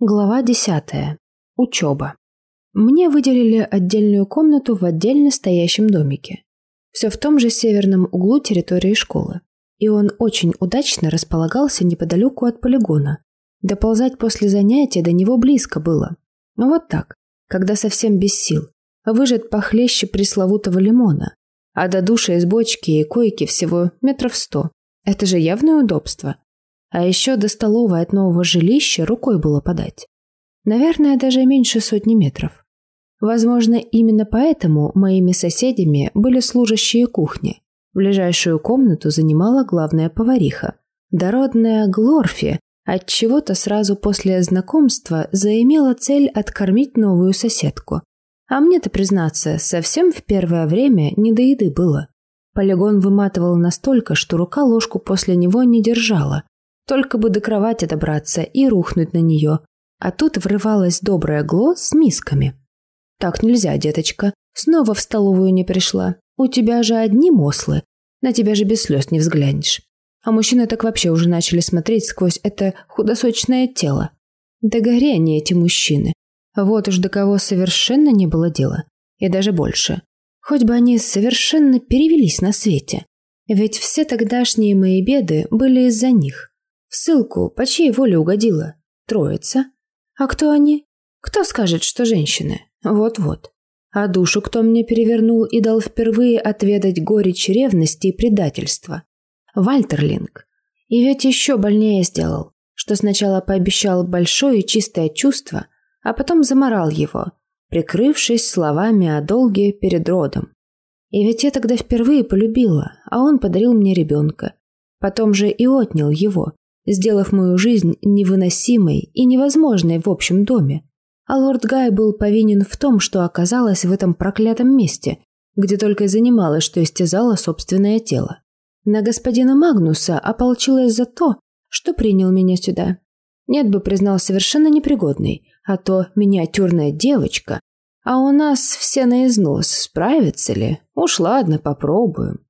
Глава 10. Учеба. Мне выделили отдельную комнату в отдельно стоящем домике. Все в том же северном углу территории школы. И он очень удачно располагался неподалеку от полигона. Доползать после занятия до него близко было. Но вот так, когда совсем без сил. Выжат похлеще пресловутого лимона. А до душа из бочки и койки всего метров сто. Это же явное удобство. А еще до столовой от нового жилища рукой было подать. Наверное, даже меньше сотни метров. Возможно, именно поэтому моими соседями были служащие кухни. Ближайшую комнату занимала главная повариха. Дородная Глорфи от чего-то сразу после знакомства заимела цель откормить новую соседку. А мне-то, признаться, совсем в первое время не до еды было. Полигон выматывал настолько, что рука ложку после него не держала, только бы до кровати добраться и рухнуть на нее. А тут врывалась добрая Гло с мисками. «Так нельзя, деточка. Снова в столовую не пришла. У тебя же одни мослы. На тебя же без слез не взглянешь». А мужчины так вообще уже начали смотреть сквозь это худосочное тело. Да гори они, эти мужчины. Вот уж до кого совершенно не было дела. И даже больше. Хоть бы они совершенно перевелись на свете. Ведь все тогдашние мои беды были из-за них. В ссылку по чьей воле угодила? Троица. А кто они? Кто скажет, что женщины? Вот-вот. А душу кто мне перевернул и дал впервые отведать горечь ревности и предательства? Вальтерлинг. И ведь еще больнее сделал, что сначала пообещал большое чистое чувство, а потом заморал его, прикрывшись словами о долге перед родом. И ведь я тогда впервые полюбила, а он подарил мне ребенка. Потом же и отнял его, сделав мою жизнь невыносимой и невозможной в общем доме. А лорд Гай был повинен в том, что оказалась в этом проклятом месте, где только и занималась, что истязала собственное тело. На господина Магнуса ополчилась за то, что принял меня сюда. Нет бы признал совершенно непригодный, а то миниатюрная девочка. А у нас все на износ, справится ли? Уж ладно, попробуем.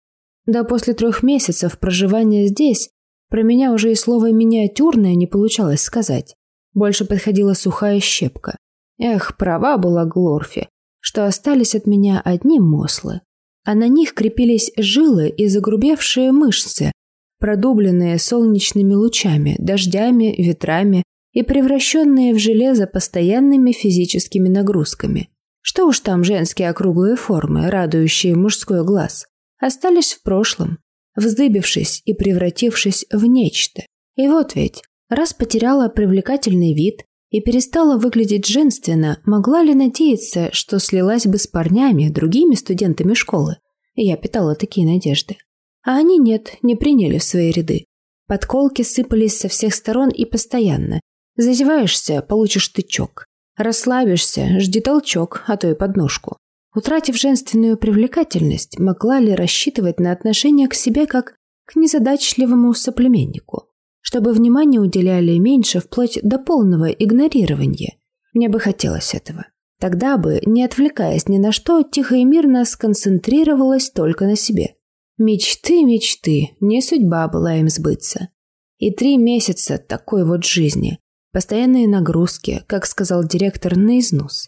Да после трех месяцев проживания здесь про меня уже и слово «миниатюрное» не получалось сказать. Больше подходила сухая щепка. Эх, права была Глорфи, что остались от меня одни мослы. А на них крепились жилы и загрубевшие мышцы, продубленные солнечными лучами, дождями, ветрами и превращенные в железо постоянными физическими нагрузками. Что уж там женские округлые формы, радующие мужской глаз, остались в прошлом, вздыбившись и превратившись в нечто. И вот ведь, раз потеряла привлекательный вид и перестала выглядеть женственно, могла ли надеяться, что слилась бы с парнями, другими студентами школы? Я питала такие надежды. А они нет, не приняли в свои ряды. Подколки сыпались со всех сторон и постоянно. Зазеваешься – получишь тычок. Расслабишься – жди толчок, а то и подножку. Утратив женственную привлекательность, могла ли рассчитывать на отношение к себе как к незадачливому соплеменнику, чтобы внимание уделяли меньше вплоть до полного игнорирования? Мне бы хотелось этого. Тогда бы, не отвлекаясь ни на что, тихо и мирно сконцентрировалась только на себе. Мечты, мечты, не судьба была им сбыться. И три месяца такой вот жизни, постоянные нагрузки, как сказал директор, на износ.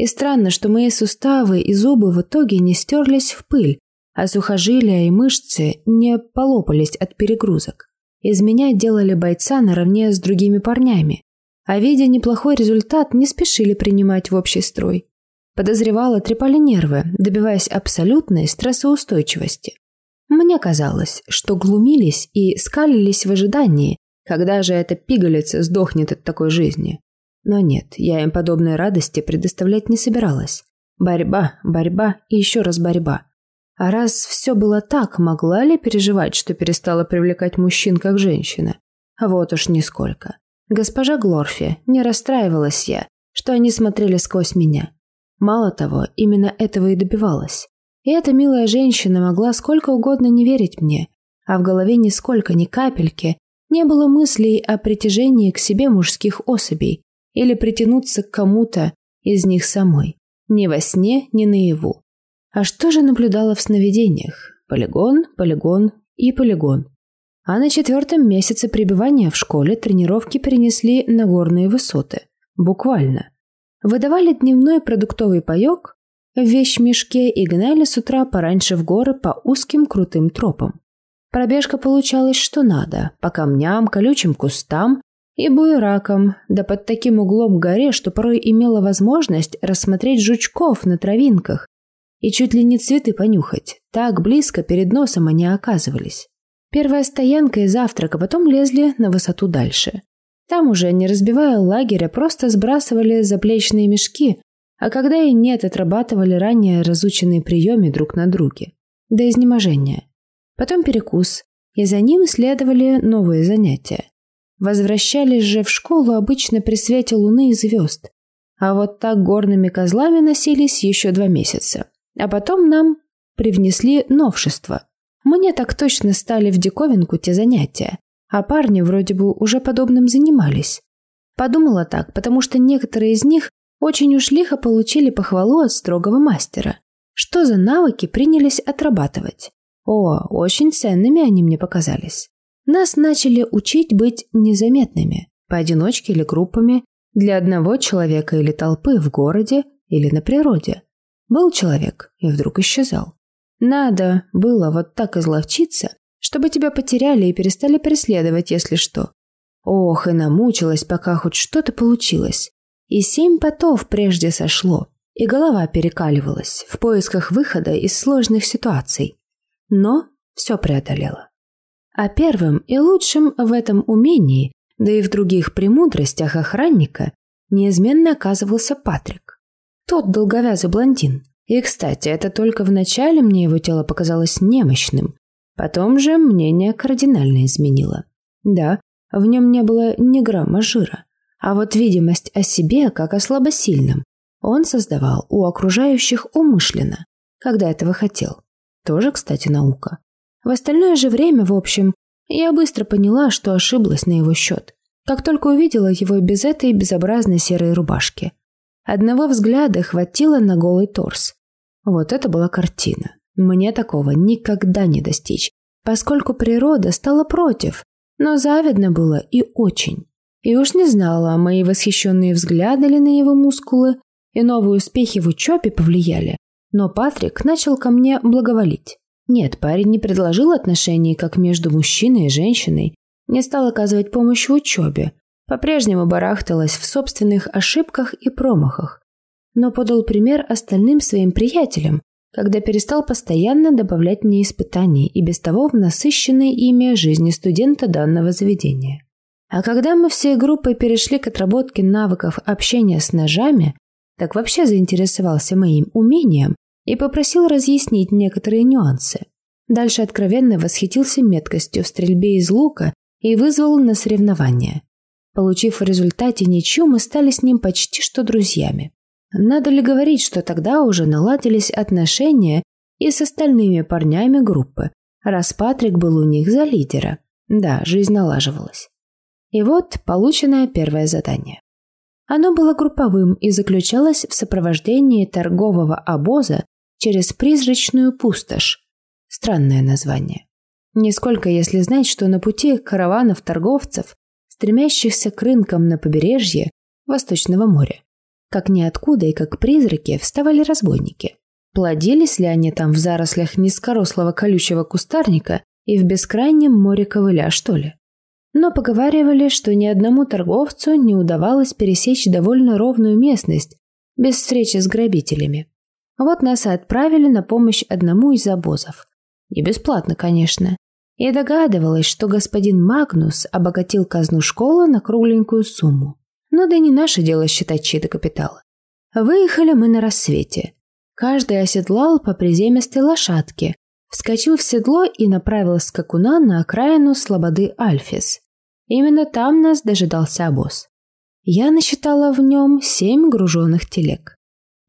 И странно, что мои суставы и зубы в итоге не стерлись в пыль, а сухожилия и мышцы не полопались от перегрузок. Из меня делали бойца наравне с другими парнями, а видя неплохой результат, не спешили принимать в общий строй. Подозревала, трепали нервы, добиваясь абсолютной стрессоустойчивости. Мне казалось, что глумились и скалились в ожидании, когда же эта пигалица сдохнет от такой жизни. Но нет, я им подобной радости предоставлять не собиралась. Борьба, борьба и еще раз борьба. А раз все было так, могла ли переживать, что перестала привлекать мужчин как женщина? Вот уж нисколько. Госпожа Глорфи, не расстраивалась я, что они смотрели сквозь меня. Мало того, именно этого и добивалась. И эта милая женщина могла сколько угодно не верить мне, а в голове нисколько, ни капельки не было мыслей о притяжении к себе мужских особей, или притянуться к кому-то из них самой. Ни во сне, ни наяву. А что же наблюдала в сновидениях? Полигон, полигон и полигон. А на четвертом месяце пребывания в школе тренировки перенесли на горные высоты. Буквально. Выдавали дневной продуктовый паёк в вещмешке и гнали с утра пораньше в горы по узким крутым тропам. Пробежка получалась что надо, по камням, колючим кустам и буеракам, да под таким углом к горе, что порой имела возможность рассмотреть жучков на травинках и чуть ли не цветы понюхать. Так близко перед носом они оказывались. Первая стоянка и завтрак, а потом лезли на высоту дальше. Там уже, не разбивая лагеря, просто сбрасывали заплечные мешки, а когда и нет, отрабатывали ранее разученные приемы друг на друге. До изнеможения. Потом перекус, и за ним следовали новые занятия. Возвращались же в школу обычно при свете луны и звезд. А вот так горными козлами носились еще два месяца. А потом нам привнесли новшество. Мне так точно стали в диковинку те занятия. А парни вроде бы уже подобным занимались. Подумала так, потому что некоторые из них очень уж лихо получили похвалу от строгого мастера. Что за навыки принялись отрабатывать? О, очень ценными они мне показались. Нас начали учить быть незаметными, поодиночке или группами, для одного человека или толпы в городе или на природе. Был человек и вдруг исчезал. Надо было вот так изловчиться, чтобы тебя потеряли и перестали преследовать, если что. Ох, и намучилась, пока хоть что-то получилось. И семь потов прежде сошло, и голова перекаливалась в поисках выхода из сложных ситуаций. Но все преодолела. А первым и лучшим в этом умении, да и в других премудростях охранника, неизменно оказывался Патрик. Тот долговязый блондин. И, кстати, это только в начале мне его тело показалось немощным, Потом же мнение кардинально изменило. Да, в нем не было ни грамма жира, а вот видимость о себе как о слабосильном он создавал у окружающих умышленно, когда этого хотел. Тоже, кстати, наука. В остальное же время, в общем, я быстро поняла, что ошиблась на его счет, как только увидела его без этой безобразной серой рубашки. Одного взгляда хватило на голый торс. Вот это была картина. Мне такого никогда не достичь, поскольку природа стала против, но завидно было и очень. И уж не знала, мои восхищенные взгляды ли на его мускулы и новые успехи в учебе повлияли, но Патрик начал ко мне благоволить. Нет, парень не предложил отношений как между мужчиной и женщиной, не стал оказывать помощь в учебе, по-прежнему барахталась в собственных ошибках и промахах, но подал пример остальным своим приятелям, когда перестал постоянно добавлять мне испытаний и без того в насыщенной ими жизни студента данного заведения. А когда мы всей группой перешли к отработке навыков общения с ножами, так вообще заинтересовался моим умением и попросил разъяснить некоторые нюансы. Дальше откровенно восхитился меткостью в стрельбе из лука и вызвал на соревнования. Получив в результате ничью, мы стали с ним почти что друзьями. Надо ли говорить, что тогда уже наладились отношения и с остальными парнями группы, раз Патрик был у них за лидера. Да, жизнь налаживалась. И вот полученное первое задание. Оно было групповым и заключалось в сопровождении торгового обоза через призрачную пустошь. Странное название. Нисколько если знать, что на пути караванов торговцев, стремящихся к рынкам на побережье Восточного моря, как ниоткуда и как призраки вставали разбойники. Плодились ли они там в зарослях низкорослого колючего кустарника и в бескрайнем море ковыля, что ли? Но поговаривали, что ни одному торговцу не удавалось пересечь довольно ровную местность без встречи с грабителями. Вот нас и отправили на помощь одному из обозов. Не бесплатно, конечно. Я догадывалась, что господин Магнус обогатил казну школы на кругленькую сумму. Но да не наше дело считать чьи-то капиталы. Выехали мы на рассвете. Каждый оседлал по приземистой лошадке, вскочил в седло и направил скакуна на окраину слободы Альфис. Именно там нас дожидался обоз. Я насчитала в нем семь груженных телег.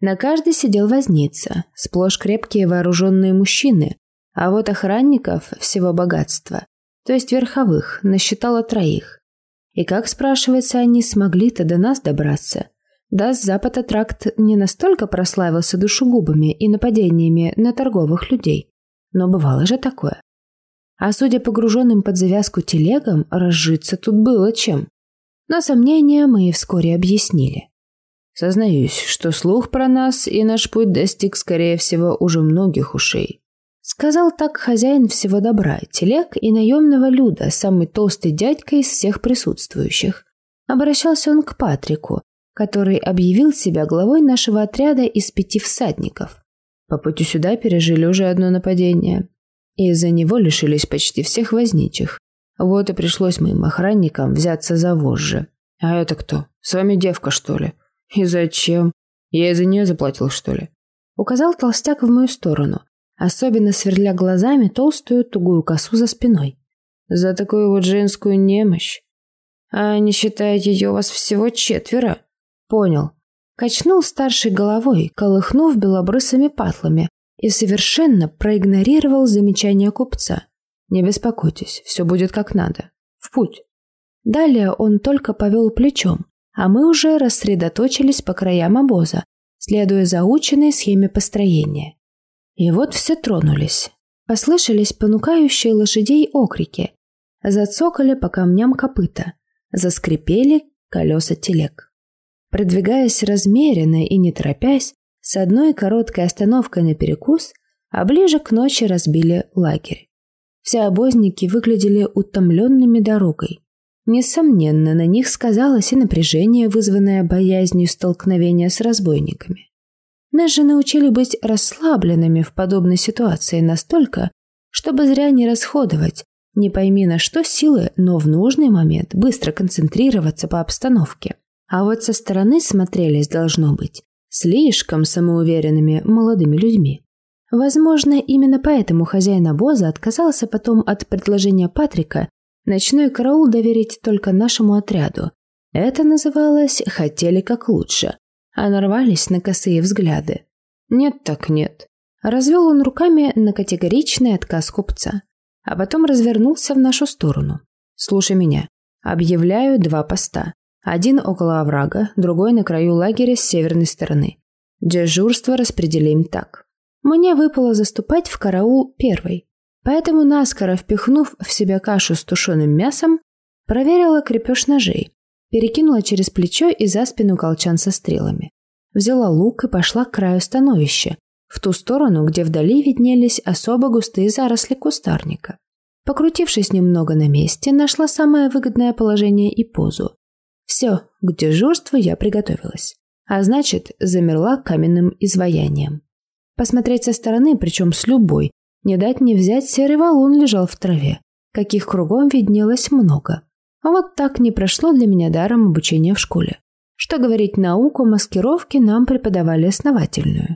На каждой сидел возница, сплошь крепкие вооруженные мужчины, а вот охранников всего богатства, то есть верховых, насчитала троих. И как, спрашивается, они смогли-то до нас добраться? Да, с запада тракт не настолько прославился душегубами и нападениями на торговых людей. Но бывало же такое. А судя по груженным под завязку телегам, разжиться тут было чем. Но сомнения мы вскоре объяснили. Сознаюсь, что слух про нас и наш путь достиг, скорее всего, уже многих ушей. Сказал так хозяин всего добра, телег и наемного люда, самый толстый дядька из всех присутствующих. Обращался он к Патрику, который объявил себя главой нашего отряда из пяти всадников. По пути сюда пережили уже одно нападение. И из-за него лишились почти всех возничих. Вот и пришлось моим охранникам взяться за вожжи. А это кто? С вами девка, что ли? И зачем? Я из-за нее заплатил, что ли? Указал толстяк в мою сторону, особенно сверля глазами толстую тугую косу за спиной. За такую вот женскую немощь. А не считаете, ее вас всего четверо? Понял. Качнул старшей головой, колыхнув белобрысыми патлами, и совершенно проигнорировал замечание купца. Не беспокойтесь, все будет как надо. В путь. Далее он только повел плечом, а мы уже рассредоточились по краям обоза, следуя заученной схеме построения. И вот все тронулись. Послышались понукающие лошадей окрики. Зацокали по камням копыта. Заскрипели колеса телег. Продвигаясь размеренно и не торопясь, с одной короткой остановкой на перекус, а ближе к ночи разбили лагерь. Все обозники выглядели утомленными дорогой. Несомненно, на них сказалось и напряжение, вызванное боязнью столкновения с разбойниками. Нас же научили быть расслабленными в подобной ситуации настолько, чтобы зря не расходовать, не пойми на что силы, но в нужный момент быстро концентрироваться по обстановке. А вот со стороны смотрелись, должно быть, слишком самоуверенными молодыми людьми. Возможно, именно поэтому хозяин обоза отказался потом от предложения Патрика ночной караул доверить только нашему отряду. Это называлось «хотели как лучше», а нарвались на косые взгляды. Нет так нет. Развел он руками на категоричный отказ купца, а потом развернулся в нашу сторону. «Слушай меня. Объявляю два поста. Один около оврага, другой на краю лагеря с северной стороны. Дежурство распределим так. Мне выпало заступать в караул первой, поэтому наскоро впихнув в себя кашу с тушеным мясом, проверила крепеж ножей, перекинула через плечо и за спину колчан со стрелами. Взяла лук и пошла к краю становища, в ту сторону, где вдали виднелись особо густые заросли кустарника. Покрутившись немного на месте, нашла самое выгодное положение и позу. Все, к дежурству я приготовилась. А значит, замерла каменным изваянием. Посмотреть со стороны, причем с любой, не дать не взять, серый валун лежал в траве, каких кругом виднелось много. Вот так не прошло для меня даром обучения в школе. Что говорить, науку маскировки нам преподавали основательную.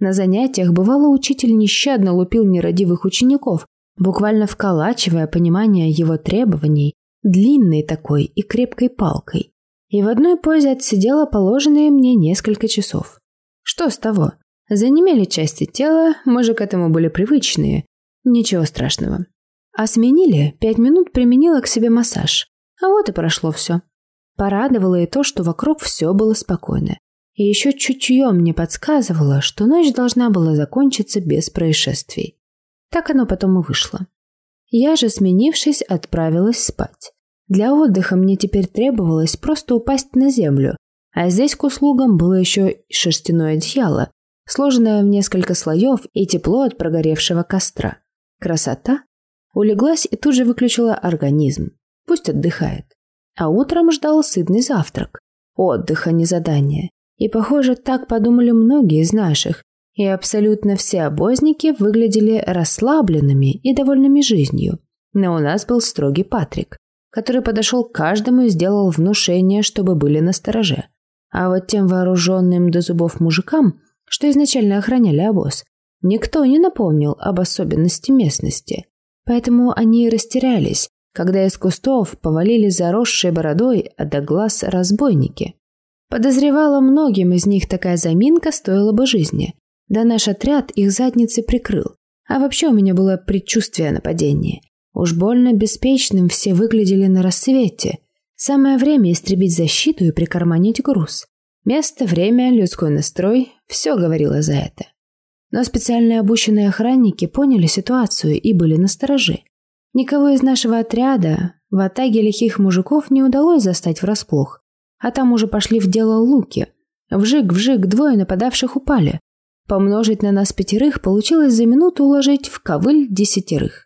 На занятиях бывало учитель нещадно лупил нерадивых учеников, буквально вколачивая понимание его требований длинной такой и крепкой палкой и в одной позе отсидела положенные мне несколько часов. Что с того? Занемели части тела, мы же к этому были привычные. Ничего страшного. А сменили, пять минут применила к себе массаж. А вот и прошло все. Порадовало и то, что вокруг все было спокойно. И еще чутье мне подсказывало, что ночь должна была закончиться без происшествий. Так оно потом и вышло. Я же, сменившись, отправилась спать. Для отдыха мне теперь требовалось просто упасть на землю, а здесь к услугам было еще шерстяное одеяло, сложенное в несколько слоев и тепло от прогоревшего костра. Красота? Улеглась и тут же выключила организм. Пусть отдыхает. А утром ждал сытный завтрак. Отдыха, не задание. И, похоже, так подумали многие из наших, и абсолютно все обозники выглядели расслабленными и довольными жизнью. Но у нас был строгий Патрик который подошел к каждому и сделал внушение, чтобы были настороже. А вот тем вооруженным до зубов мужикам, что изначально охраняли обоз, никто не напомнил об особенности местности. Поэтому они растерялись, когда из кустов повалили заросшей бородой, а до глаз разбойники. Подозревала, многим из них такая заминка стоила бы жизни. Да наш отряд их задницы прикрыл. А вообще у меня было предчувствие нападения. Уж больно беспечным все выглядели на рассвете. Самое время истребить защиту и прикарманить груз. Место, время, людской настрой – все говорило за это. Но специально обученные охранники поняли ситуацию и были настороже. Никого из нашего отряда в атаге лихих мужиков не удалось застать врасплох, а там уже пошли в дело луки. Вжик-вжик двое нападавших упали. Помножить на нас пятерых получилось за минуту уложить в ковыль десятерых.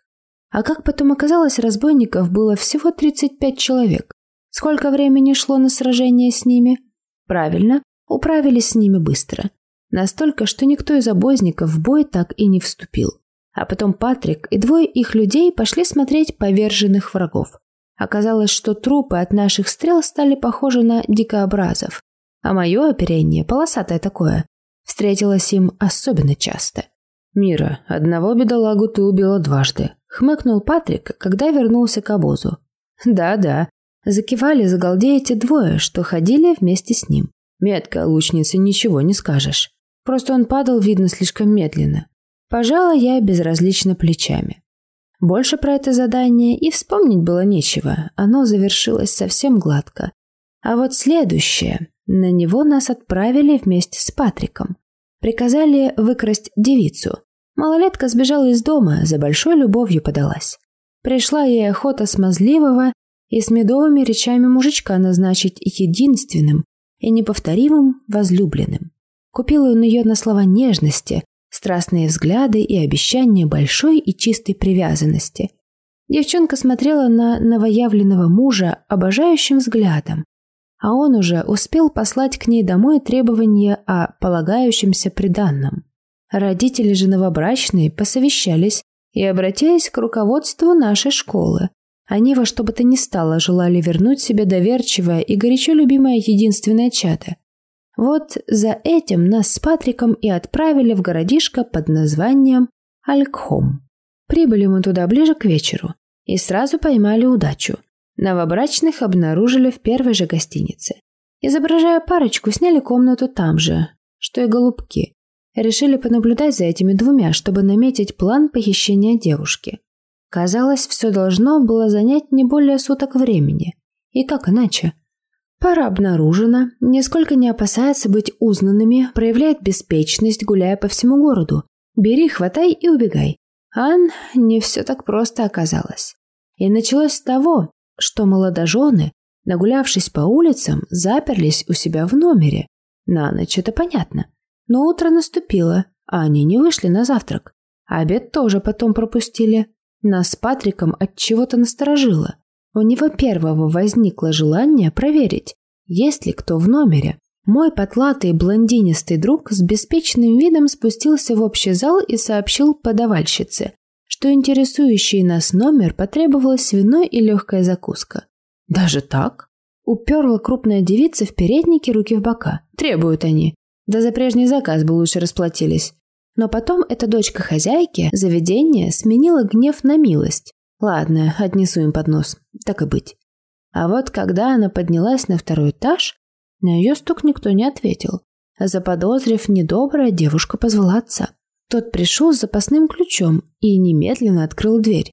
А как потом оказалось, разбойников было всего 35 человек. Сколько времени шло на сражение с ними? Правильно, управились с ними быстро. Настолько, что никто из обозников в бой так и не вступил. А потом Патрик и двое их людей пошли смотреть поверженных врагов. Оказалось, что трупы от наших стрел стали похожи на дикообразов. А мое оперение, полосатое такое, встретилось им особенно часто. «Мира, одного бедолагу ты убила дважды», — хмыкнул Патрик, когда вернулся к обозу. «Да-да», — закивали загалдея эти двое, что ходили вместе с ним. «Метка лучницы, ничего не скажешь. Просто он падал, видно, слишком медленно». Пожала я безразлично плечами. Больше про это задание и вспомнить было нечего, оно завершилось совсем гладко. А вот следующее, на него нас отправили вместе с Патриком. Приказали выкрасть девицу. Малолетка сбежала из дома, за большой любовью подалась. Пришла ей охота смазливого и с медовыми речами мужичка назначить единственным и неповторимым возлюбленным. Купил он ее на слова нежности, страстные взгляды и обещания большой и чистой привязанности. Девчонка смотрела на новоявленного мужа обожающим взглядом, а он уже успел послать к ней домой требования о полагающемся приданном. Родители же новобрачные посовещались и обратились к руководству нашей школы. Они во что бы то ни стало желали вернуть себе доверчивое и горячо любимое единственное чадо. Вот за этим нас с Патриком и отправили в городишко под названием Алькхом. Прибыли мы туда ближе к вечеру и сразу поймали удачу. Новобрачных обнаружили в первой же гостинице. Изображая парочку, сняли комнату там же, что и голубки. Решили понаблюдать за этими двумя, чтобы наметить план похищения девушки. Казалось, все должно было занять не более суток времени. И как иначе? Пара обнаружена, нисколько не опасается быть узнанными, проявляет беспечность, гуляя по всему городу. Бери, хватай и убегай. Ан, не все так просто оказалось. И началось с того, что молодожены, нагулявшись по улицам, заперлись у себя в номере. На ночь это понятно. Но утро наступило, а они не вышли на завтрак. Обед тоже потом пропустили. Нас с Патриком от чего-то насторожило. У него первого возникло желание проверить, есть ли кто в номере. Мой потлатый блондинистый друг с беспечным видом спустился в общий зал и сообщил подавальщице, что интересующий нас номер потребовалась свиной и легкая закуска. «Даже так?» Уперла крупная девица в переднике руки в бока. «Требуют они. Да за прежний заказ бы лучше расплатились». Но потом эта дочка хозяйки заведения сменила гнев на милость. Ладно, отнесу им поднос. Так и быть. А вот когда она поднялась на второй этаж, на ее стук никто не ответил. Заподозрив недоброе, девушка позвала отца. Тот пришел с запасным ключом и немедленно открыл дверь.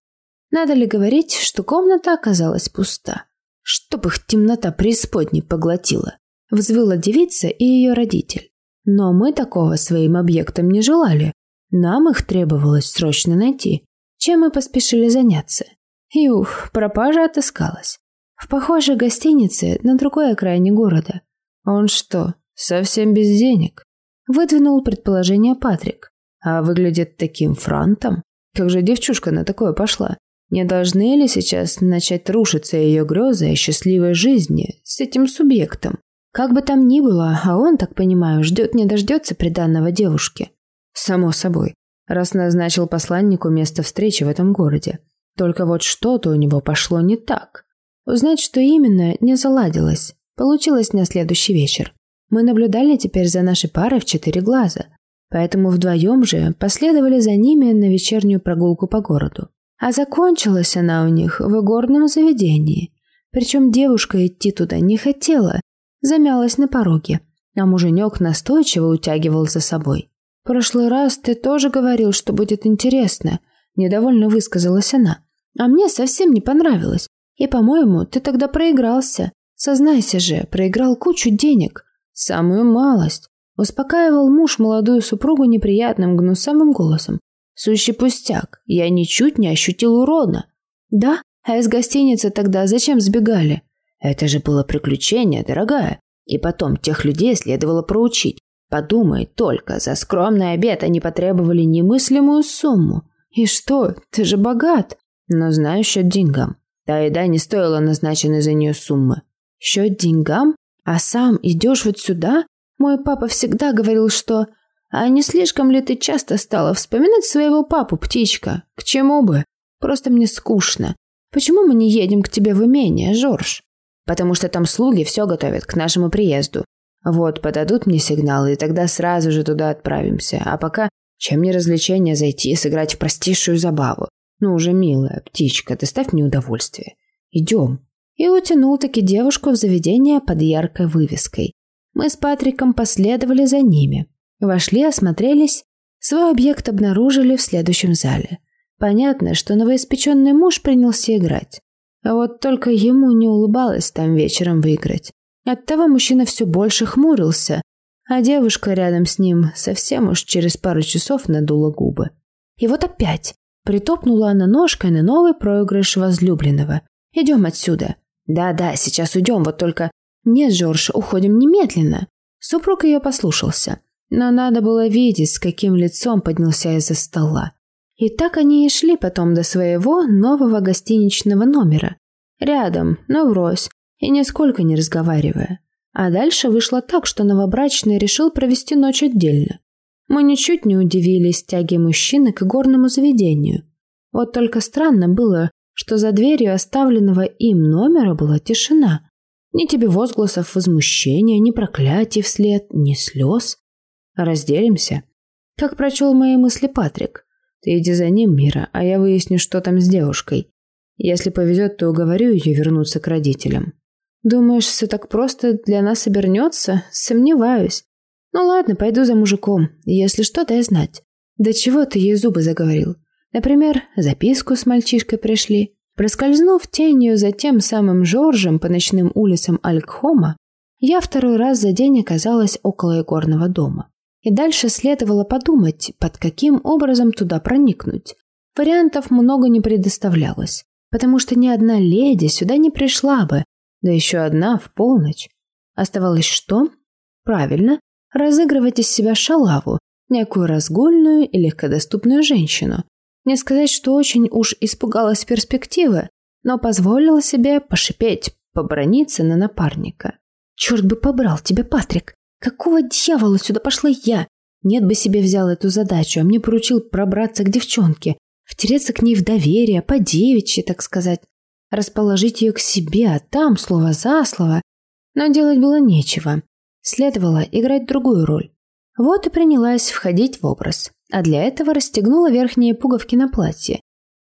Надо ли говорить, что комната оказалась пуста? Чтоб их темнота преисподней поглотила. Взвыла девица и ее родитель. Но мы такого своим объектам не желали. Нам их требовалось срочно найти чем мы поспешили заняться. И ух, пропажа отыскалась. В похожей гостинице на другой окраине города. Он что, совсем без денег? Выдвинул предположение Патрик. А выглядит таким франтом? Как же девчушка на такое пошла? Не должны ли сейчас начать рушиться ее грезы о счастливой жизни с этим субъектом? Как бы там ни было, а он, так понимаю, ждет не дождется приданного девушки. Само собой раз назначил посланнику место встречи в этом городе. Только вот что-то у него пошло не так. Узнать, что именно, не заладилось. Получилось на следующий вечер. Мы наблюдали теперь за нашей парой в четыре глаза, поэтому вдвоем же последовали за ними на вечернюю прогулку по городу. А закончилась она у них в игорном заведении. Причем девушка идти туда не хотела, замялась на пороге, а муженек настойчиво утягивал за собой прошлый раз ты тоже говорил, что будет интересно», – недовольно высказалась она. «А мне совсем не понравилось. И, по-моему, ты тогда проигрался. Сознайся же, проиграл кучу денег. Самую малость». Успокаивал муж молодую супругу неприятным гнусавым голосом. «Сущий пустяк. Я ничуть не ощутил урона». «Да? А из гостиницы тогда зачем сбегали?» «Это же было приключение, дорогая. И потом, тех людей следовало проучить. Подумай только, за скромный обед они потребовали немыслимую сумму. И что, ты же богат. Но знаю счет деньгам. Та еда не стоила назначенной за нее суммы. Счет деньгам? А сам идешь вот сюда? Мой папа всегда говорил, что... А не слишком ли ты часто стала вспоминать своего папу, птичка? К чему бы? Просто мне скучно. Почему мы не едем к тебе в имение, Жорж? Потому что там слуги все готовят к нашему приезду. Вот, подадут мне сигналы, и тогда сразу же туда отправимся. А пока, чем не развлечение зайти и сыграть в простейшую забаву. Ну уже, милая птичка, доставь мне удовольствие. Идем. И утянул таки девушку в заведение под яркой вывеской. Мы с Патриком последовали за ними. Вошли, осмотрелись. Свой объект обнаружили в следующем зале. Понятно, что новоиспеченный муж принялся играть. А вот только ему не улыбалось там вечером выиграть. Оттого мужчина все больше хмурился, а девушка рядом с ним совсем уж через пару часов надула губы. И вот опять притопнула она ножкой на новый проигрыш возлюбленного. «Идем отсюда». «Да-да, сейчас уйдем, вот только...» «Нет, Жорж, уходим немедленно». Супруг ее послушался, но надо было видеть, с каким лицом поднялся из-за стола. И так они и шли потом до своего нового гостиничного номера. Рядом, но врозь, и нисколько не разговаривая. А дальше вышло так, что новобрачный решил провести ночь отдельно. Мы ничуть не удивились тяге мужчины к горному заведению. Вот только странно было, что за дверью оставленного им номера была тишина. Ни тебе возгласов возмущения, ни проклятий вслед, ни слез. Разделимся. Как прочел мои мысли Патрик. Ты иди за ним, Мира, а я выясню, что там с девушкой. Если повезет, то уговорю ее вернуться к родителям. Думаешь, все так просто для нас обернется? Сомневаюсь. Ну ладно, пойду за мужиком. Если что, дай знать. Да чего ты ей зубы заговорил? Например, записку с мальчишкой пришли. Проскользнув тенью за тем самым Жоржем по ночным улицам Алькхома, я второй раз за день оказалась около игорного дома. И дальше следовало подумать, под каким образом туда проникнуть. Вариантов много не предоставлялось, потому что ни одна леди сюда не пришла бы, да еще одна в полночь. Оставалось что? Правильно, разыгрывать из себя шалаву, некую разгульную и легкодоступную женщину. Не сказать, что очень уж испугалась перспективы, но позволила себе пошипеть, поброниться на напарника. «Черт бы побрал тебя, Патрик! Какого дьявола сюда пошла я? Нет бы себе взял эту задачу, а мне поручил пробраться к девчонке, втереться к ней в доверие, по девичьи, так сказать расположить ее к себе, а там слово за слово. Но делать было нечего. Следовало играть другую роль. Вот и принялась входить в образ. А для этого расстегнула верхние пуговки на платье.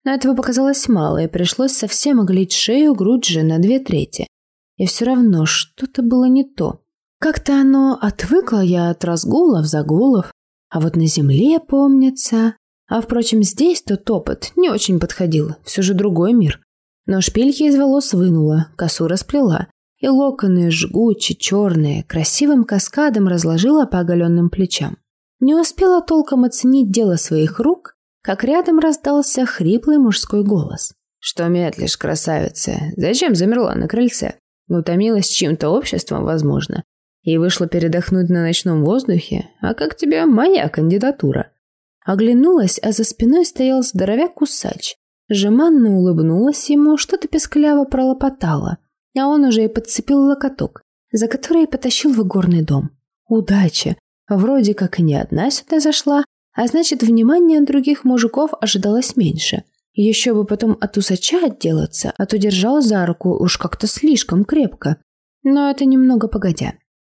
Но этого показалось мало, и пришлось совсем оголить шею, грудь же на две трети. И все равно что-то было не то. Как-то оно отвыкло я от разгулов, загулов, а вот на земле помнится. А впрочем, здесь тот опыт не очень подходил, все же другой мир. Но шпильки из волос вынула, косу расплела, и локоны жгучие, черные, красивым каскадом разложила по оголенным плечам. Не успела толком оценить дело своих рук, как рядом раздался хриплый мужской голос. «Что медлишь, красавица? Зачем замерла на крыльце? Утомилась чьим-то обществом, возможно, и вышла передохнуть на ночном воздухе? А как тебе моя кандидатура?» Оглянулась, а за спиной стоял здоровяк-кусач Жеманно улыбнулась ему, что-то пескляво пролопотала, а он уже и подцепил локоток, за который и потащил в игорный дом. Удача! Вроде как и не одна сюда зашла, а значит, внимание других мужиков ожидалось меньше. Еще бы потом от усача отделаться, а то держал за руку уж как-то слишком крепко. Но это немного погодя.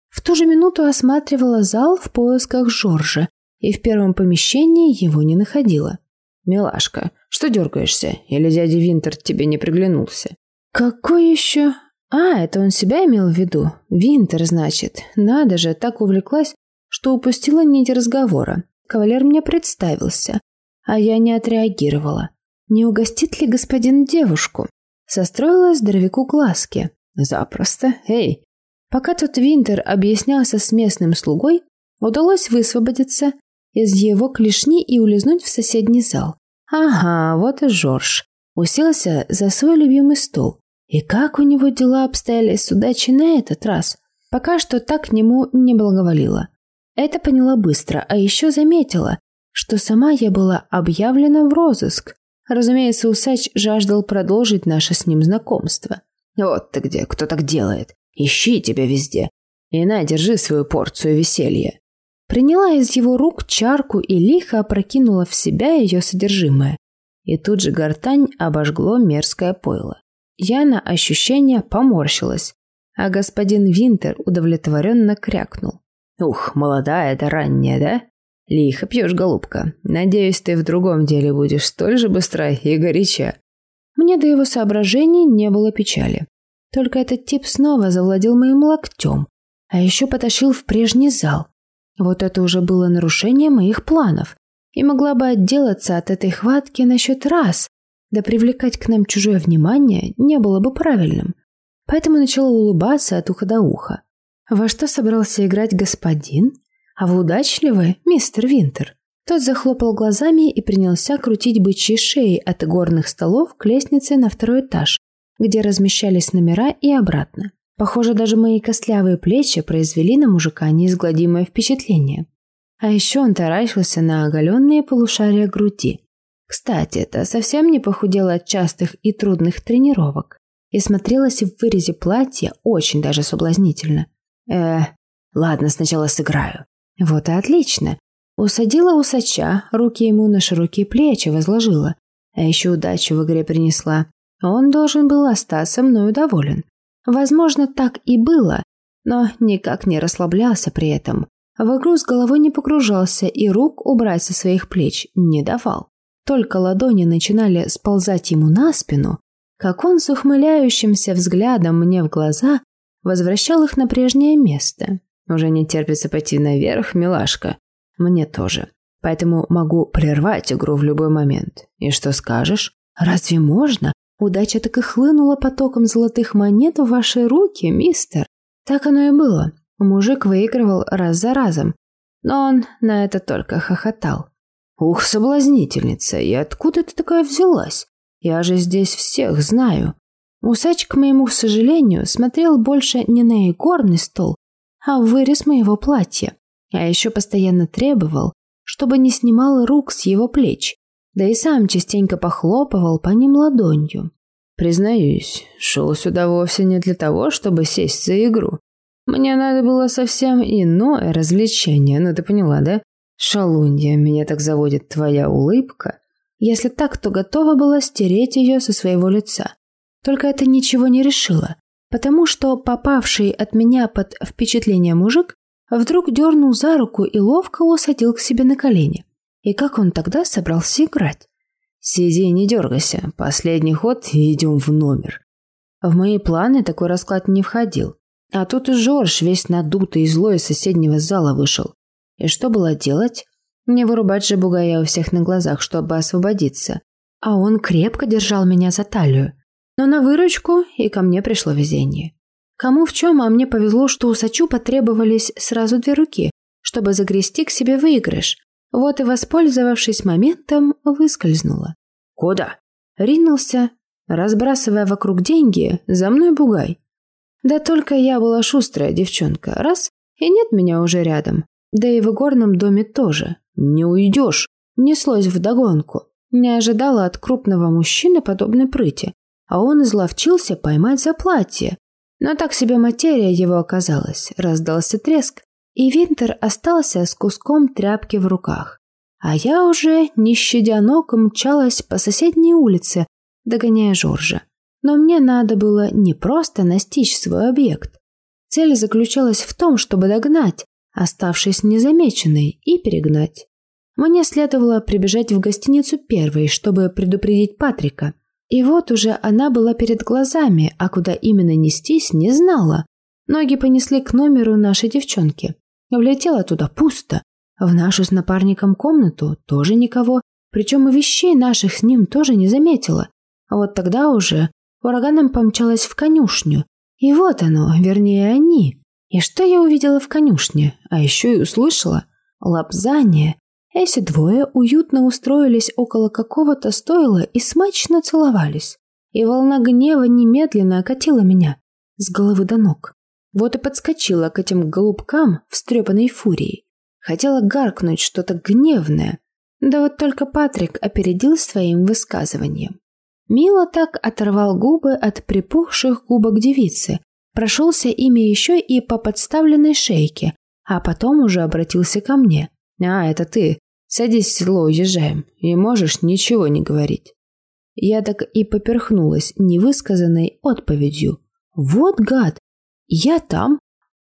В ту же минуту осматривала зал в поисках Жоржа, и в первом помещении его не находила. «Милашка, что дергаешься? Или дядя Винтер тебе не приглянулся?» «Какой еще?» «А, это он себя имел в виду? Винтер, значит. Надо же, так увлеклась, что упустила нить разговора. Кавалер мне представился, а я не отреагировала. Не угостит ли господин девушку?» Состроила здоровяку глазки. «Запросто. Эй!» Пока тот Винтер объяснялся с местным слугой, удалось высвободиться из его клешни и улизнуть в соседний зал. Ага, вот и Жорж. Уселся за свой любимый стол. И как у него дела обстояли с удачей на этот раз? Пока что так к нему не благоволила. Это поняла быстро, а еще заметила, что сама я была объявлена в розыск. Разумеется, усач жаждал продолжить наше с ним знакомство. «Вот ты где, кто так делает? Ищи тебя везде. И на, держи свою порцию веселья». Приняла из его рук чарку и лихо опрокинула в себя ее содержимое. И тут же гортань обожгло мерзкое пойло. Я на ощущение поморщилась, а господин Винтер удовлетворенно крякнул. «Ух, молодая да ранняя, да? Лихо пьешь, голубка. Надеюсь, ты в другом деле будешь столь же быстра и горяча». Мне до его соображений не было печали. Только этот тип снова завладел моим локтем, а еще потащил в прежний зал. Вот это уже было нарушение моих планов. И могла бы отделаться от этой хватки насчет раз, да привлекать к нам чужое внимание не было бы правильным. Поэтому начала улыбаться от уха до уха. Во что собрался играть господин? А вы удачливы, мистер Винтер? Тот захлопал глазами и принялся крутить бычьей шеей от игорных столов к лестнице на второй этаж, где размещались номера и обратно. Похоже, даже мои костлявые плечи произвели на мужика неизгладимое впечатление. А еще он таращился на оголенные полушария груди. Кстати, это совсем не похудело от частых и трудных тренировок и смотрелось в вырезе платья очень даже соблазнительно. Э, ладно, сначала сыграю. Вот и отлично. Усадила усача, руки ему на широкие плечи возложила. А еще удачу в игре принесла. Он должен был остаться мною доволен. Возможно, так и было, но никак не расслаблялся при этом. В игру с головой не погружался и рук убрать со своих плеч не давал. Только ладони начинали сползать ему на спину, как он с ухмыляющимся взглядом мне в глаза возвращал их на прежнее место. Уже не терпится пойти наверх, милашка. Мне тоже. Поэтому могу прервать игру в любой момент. И что скажешь? Разве можно? Удача так и хлынула потоком золотых монет в ваши руки, мистер. Так оно и было. Мужик выигрывал раз за разом. Но он на это только хохотал. «Ух, соблазнительница, и откуда ты такая взялась? Я же здесь всех знаю». Усач, к моему сожалению, смотрел больше не на игорный стол, а в вырез моего платья. А еще постоянно требовал, чтобы не снимал рук с его плеч, да и сам частенько похлопывал по ним ладонью. Признаюсь, шел сюда вовсе не для того, чтобы сесть за игру. Мне надо было совсем иное развлечение, ну ты поняла, да? Шалунья, меня так заводит твоя улыбка. Если так, то готова была стереть ее со своего лица. Только это ничего не решило, потому что попавший от меня под впечатление мужик вдруг дернул за руку и ловко усадил к себе на колени. И как он тогда собрался играть? Сиди и не дергайся. Последний ход и идем в номер. В мои планы такой расклад не входил. А тут и Жорж, весь надутый и злой из соседнего зала вышел. И что было делать? Не вырубать же бугая у всех на глазах, чтобы освободиться. А он крепко держал меня за талию. Но на выручку и ко мне пришло везение. Кому в чем, а мне повезло, что у Сачу потребовались сразу две руки, чтобы загрести к себе выигрыш. Вот и, воспользовавшись моментом, выскользнула. «Куда?» Ринулся, разбрасывая вокруг деньги, за мной бугай. Да только я была шустрая девчонка, раз, и нет меня уже рядом. Да и в игорном доме тоже. Не уйдешь. Неслось вдогонку. Не ожидала от крупного мужчины подобной прыти. А он изловчился поймать за платье. Но так себе материя его оказалась. Раздался треск, и Винтер остался с куском тряпки в руках. А я уже, не щадя ног, мчалась по соседней улице, догоняя Жоржа. Но мне надо было не просто настичь свой объект. Цель заключалась в том, чтобы догнать, оставшись незамеченной, и перегнать. Мне следовало прибежать в гостиницу первой, чтобы предупредить Патрика. И вот уже она была перед глазами, а куда именно нестись, не знала. Ноги понесли к номеру нашей девчонки. Влетела туда пусто. В нашу с напарником комнату тоже никого, причем и вещей наших с ним тоже не заметила. А вот тогда уже ураганом помчалась в конюшню. И вот оно, вернее они. И что я увидела в конюшне? А еще и услышала лапзание. Эти двое уютно устроились около какого-то стойла и смачно целовались. И волна гнева немедленно окатила меня с головы до ног. Вот и подскочила к этим голубкам в стрепанной фурии. Хотела гаркнуть что-то гневное. Да вот только Патрик опередил своим высказыванием. Мило так оторвал губы от припухших губок девицы, прошелся ими еще и по подставленной шейке, а потом уже обратился ко мне. «А, это ты. Садись в седло, уезжаем. И можешь ничего не говорить». Я так и поперхнулась невысказанной отповедью. «Вот гад! Я там,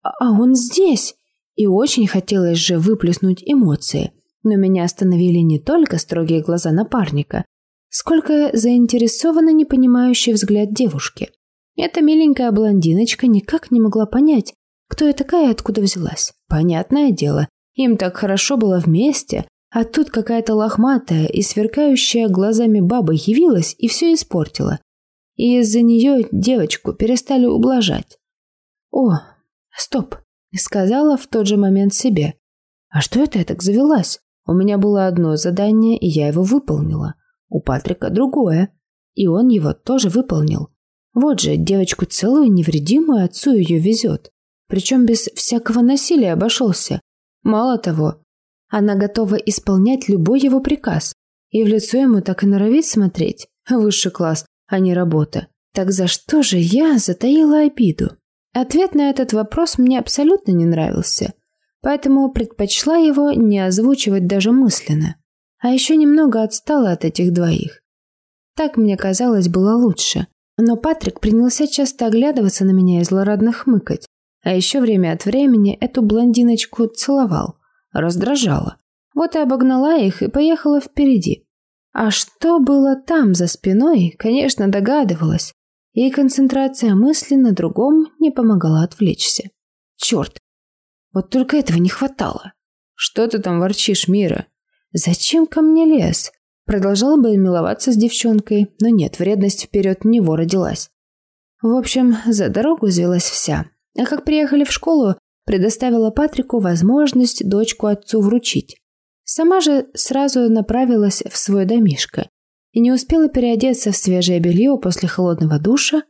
а он здесь!» И очень хотелось же выплеснуть эмоции, но меня остановили не только строгие глаза напарника, сколько заинтересованно непонимающий взгляд девушки. Эта миленькая блондиночка никак не могла понять, кто я такая и откуда взялась. Понятное дело, им так хорошо было вместе, а тут какая-то лохматая и сверкающая глазами баба явилась и все испортила. И из-за нее девочку перестали ублажать. «О, стоп!» – сказала в тот же момент себе. «А что это я так завелась? У меня было одно задание, и я его выполнила. У Патрика другое. И он его тоже выполнил. Вот же, девочку целую невредимую отцу ее везет. Причем без всякого насилия обошелся. Мало того, она готова исполнять любой его приказ. И в лицо ему так и норовит смотреть. Высший класс, а не работа. Так за что же я затаила обиду? Ответ на этот вопрос мне абсолютно не нравился. Поэтому предпочла его не озвучивать даже мысленно. А еще немного отстала от этих двоих. Так, мне казалось, было лучше. Но Патрик принялся часто оглядываться на меня и злорадно хмыкать. А еще время от времени эту блондиночку целовал. Раздражало. Вот и обогнала их и поехала впереди. А что было там за спиной, конечно, догадывалась. И концентрация мысли на другом не помогала отвлечься. Черт! Вот только этого не хватало. Что ты там ворчишь, Мира? Зачем ко мне лес? Продолжала бы миловаться с девчонкой, но нет, вредность вперед него родилась. В общем, за дорогу извелась вся. А как приехали в школу, предоставила Патрику возможность дочку отцу вручить. Сама же сразу направилась в свой домишко и не успела переодеться в свежее белье после холодного душа,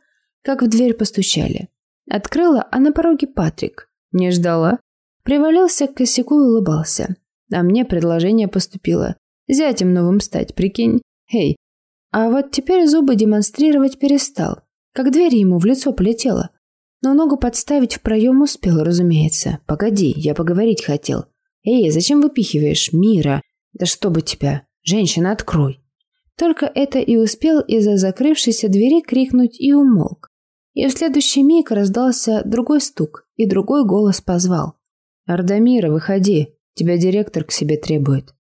как в дверь постучали. Открыла, а на пороге Патрик. Не ждала. Привалился к косяку и улыбался. А мне предложение поступило. Зятем новым стать, прикинь. Эй. А вот теперь зубы демонстрировать перестал. Как дверь ему в лицо полетела. Но ногу подставить в проем успел, разумеется. Погоди, я поговорить хотел. Эй, зачем выпихиваешь, Мира? Да что бы тебя. Женщина, открой. Только это и успел из-за закрывшейся двери крикнуть и умолк. И в следующий миг раздался другой стук, и другой голос позвал. «Ардамира, выходи, тебя директор к себе требует».